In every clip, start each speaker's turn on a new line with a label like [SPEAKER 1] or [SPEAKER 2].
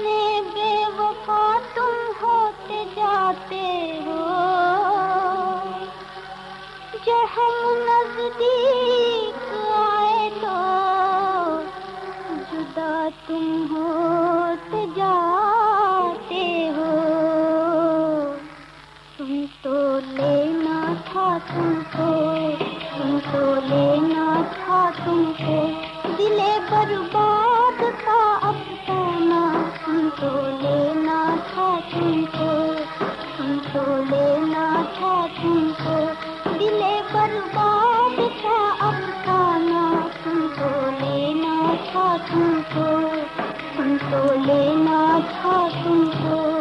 [SPEAKER 1] कितने बेवफा तुम होते जाते हो। जो हम नज़दीक आए तो जुदा तुम होते जाते हो। तुम तो लेना था तुमको, तुम तो लेना था तुमको। तुमको तुमको लेना था तुमको दिले बर्बाद अब खाना तुमको लेना था, तुमको तुमको लेना था, तुमको।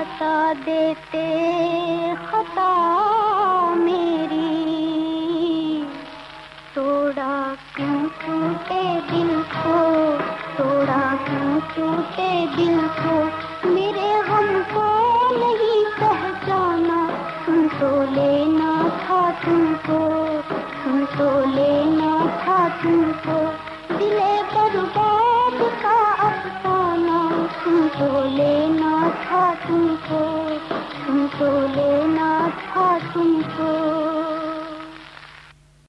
[SPEAKER 1] बता देते खता मेरी। तोड़ा क्यों टूटे दिल को तोड़ा क्यों टूटे दिल को? मेरे हम को नहीं पहचाना। तुम तो लेना था तुमको, तुम तो लेना था तुमको। लेना था तुमको तुमको लेना था तुमको।